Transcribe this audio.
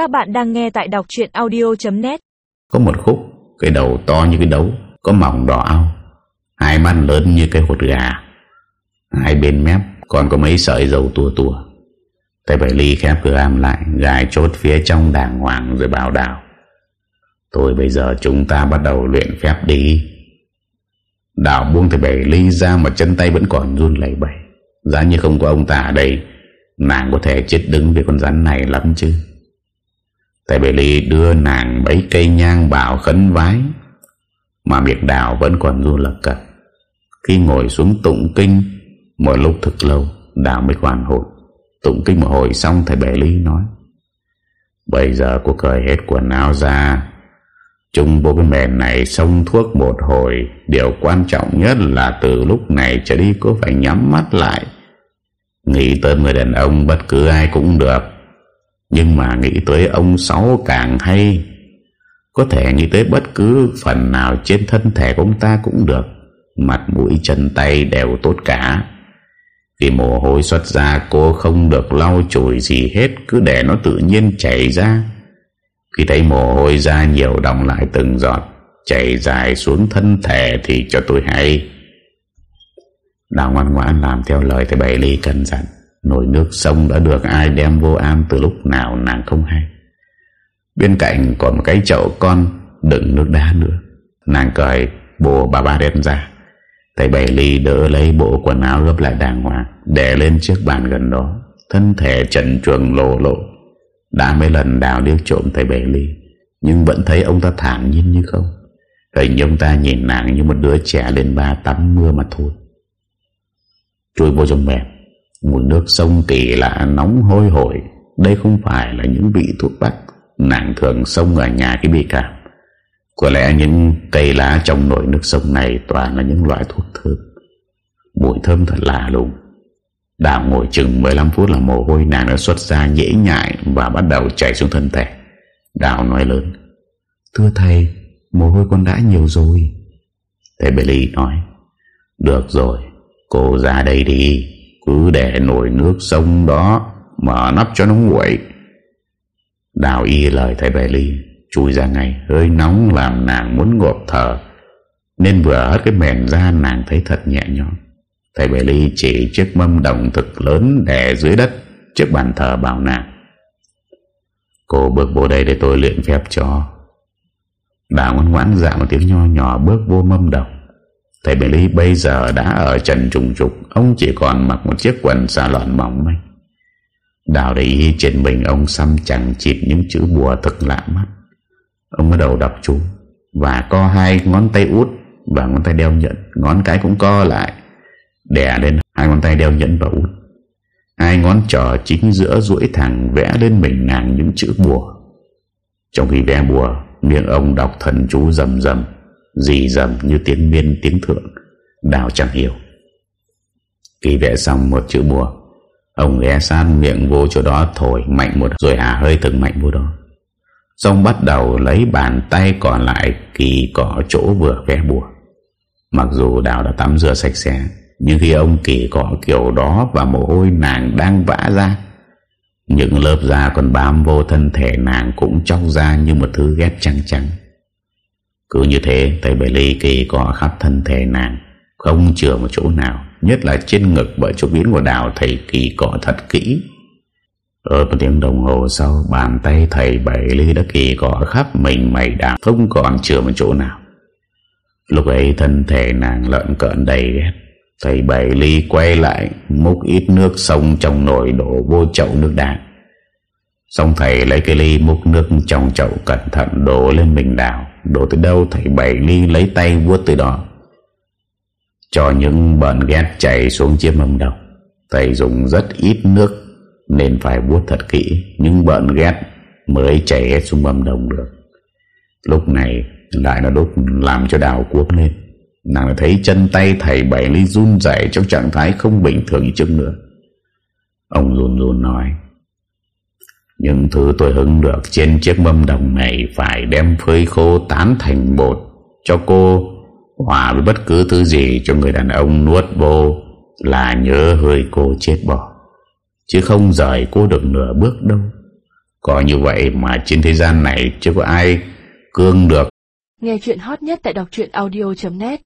Các bạn đang nghe tại đọc chuyện audio.net Có một khúc, Cái đầu to như cái đấu, Có mỏng đỏ ao. Hai mắt lớn như cái hột gà. Hai bên mép còn có mấy sợi dầu tua tua. Tay Bảy Ly khép cửa am lại, Gài chốt phía trong đàng hoàng rồi bảo đảo. Thôi bây giờ chúng ta bắt đầu luyện phép đi. Đảo buông thầy Bảy Ly ra Mà chân tay vẫn còn run lẩy bẩy. Giá như không có ông ta ở đây, Nàng có thể chết đứng về con rắn này lắm chứ. Thầy Bảy Ly đưa nàng bấy cây nhang bảo khấn vái, Mà miệng đào vẫn còn du lật cật. Khi ngồi xuống tụng kinh Một lúc thực lâu, Đào mới hoàn hồn. Tụng kinh một hồi xong, thầy Bảy Ly nói, Bây giờ cô cởi hết quần áo ra, Chung vô cái mền này xông thuốc một hồi. Điều quan trọng nhất là từ lúc này trở đi cô phải nhắm mắt lại. Nghĩ tới người đàn ông, bất cứ ai cũng được. Nhưng mà nghĩ tới ông Sáu càng hay. Có thể nghĩ tới bất cứ phần nào trên thân thể của ông ta cũng được. Mặt mũi, chân tay đều tốt cả. Khi mồ hôi xuất ra, cô không được lau chùi gì hết, Cứ để nó tự nhiên chảy ra. Khi thấy mồ hôi ra nhiều đọng lại từng giọt, Chảy dài xuống thân thể thì cho tôi hay. Đào ngoan ngoãn làm theo lời thầy Bảy Ly cần dặn. Nồi nước sông đã được ai đem vô am từ lúc nào nàng không hay. Bên cạnh còn một cái chậu con đựng nước đá nữa. Nàng cởi bộ bà ba đem ra Thầy Bảy Ly đỡ lấy bộ quần áo gấp lại đàng hoàng Để lên chiếc bàn gần đó. Thân thể trần truồng lộ lộ. Đã mấy lần đào điếc trộm thầy Bảy Ly, Nhưng vẫn thấy ông ta thản nhiên như không. Hình như ông ta nhìn nàng như một đứa trẻ lên ba tắm mưa mà thôi. Chui vô trong mềm. Mùi nước sông kỳ lạ nóng hôi hổi. Đây không phải là những vị thuốc bắc. Nàng thường sông ở nhà cái bị cảm Có lẽ những cây lá trong nồi nước sông này Toàn là những loại thuốc thơm. Mùi thơm thật lạ lùng. Đào ngồi chừng 15 phút là mồ hôi nàng đã xuất ra nhễ nhại Và bắt đầu chảy xuống thân thể. Đào nói lớn. Thưa thầy Mồ hôi con đã nhiều rồi. Thầy Billy nói. Được rồi Cô ra đây đi cứ để nồi nước sông đó Mở nắp cho nó nguội. Đào y lời thầy bè ly, Chui ra ngay, Hơi nóng làm nàng muốn ngộp thở, Nên vừa hất cái mền ra Nàng thấy thật nhẹ nhõm. Thầy bè ly chỉ chiếc mâm đồng thực lớn đè dưới đất Trước bàn thờ bảo nàng. Cô bước vô đây để tôi luyện phép cho. Đào ngoan ngoãn dạ một tiếng nho nhỏ Bước vô mâm đồng. Thầy Billy Lý bây giờ đã ở trần trùng trục, Ông chỉ còn mặc một chiếc quần xà lọn mỏng manh Đào để trên mình ông xăm chẳng chịt những chữ bùa thật lạ mắt. Ông bắt đầu đọc chú, Và co hai ngón tay út Và ngón tay đeo nhẫn, Ngón cái cũng co lại, Đè lên hai ngón tay đeo nhẫn và út. Hai ngón trỏ chính giữa duỗi thẳng Vẽ lên mình ngàn những chữ bùa. Trong khi vẽ bùa, Miệng ông đọc thần chú rầm rầm. Dì dầm như tiếng miên tiếng thượng, Đào chẳng hiểu. Khi vẽ xong một chữ bùa, Ông ghé san miệng vô chỗ đó Thổi mạnh một, Rồi hà hơi từng mạnh vô đó. Xong bắt đầu lấy bàn tay còn lại Kỳ có chỗ vừa vẽ bùa. Mặc dù Đào đã tắm rửa sạch sẽ, Nhưng khi ông kỳ có kiểu đó Và mồ hôi nàng đang vã ra, Những lớp da còn bám vô thân thể nàng Cũng chóc ra như một thứ ghét trắng trắng cứ như thế thầy Bảy Ly kỳ có khắp thân thể nàng, Không chừa một chỗ nào, Nhất là trên ngực bởi chỗ biến của đào Thầy kỳ cọ thật kỹ. Ở một tiếng đồng hồ sau, Bàn tay thầy Bảy Ly đã kỳ cọ khắp mình mày đào, Không còn chừa một chỗ nào. Lúc ấy thân thể nàng lợn cợn đầy ghét. Thầy Bảy Ly quay lại, Múc ít nước sông trong nồi đổ vô chậu nước đạn Xong thầy lấy cái ly múc nước trong chậu cẩn thận đổ lên mình đào. Đổ tới đâu thầy Bảy Ly lấy tay vuốt từ đó. Cho những bẩn ghét chảy xuống chiếc mâm đồng Thầy dùng rất ít nước Nên phải vuốt thật kỹ. Nhưng bẩn ghét mới chảy hết xuống mâm đồng được. Lúc này lại nó đốt làm cho đào cuốc lên. Nàng thấy chân tay thầy Bảy Ly run dậy Trong trạng thái không bình thường như trước nữa. Ông run run nói những thứ tôi hứng được trên chiếc mâm đồng này phải đem phơi khô tán thành bột cho cô, hòa với bất cứ thứ gì cho người đàn ông nuốt vô là nhớ hơi cô chết bỏ. Chứ không rời cô được nửa bước đâu. Có như vậy mà trên thế gian này chưa có ai cương được. Nghe chuyện hot nhất tại đọc truyện audio.net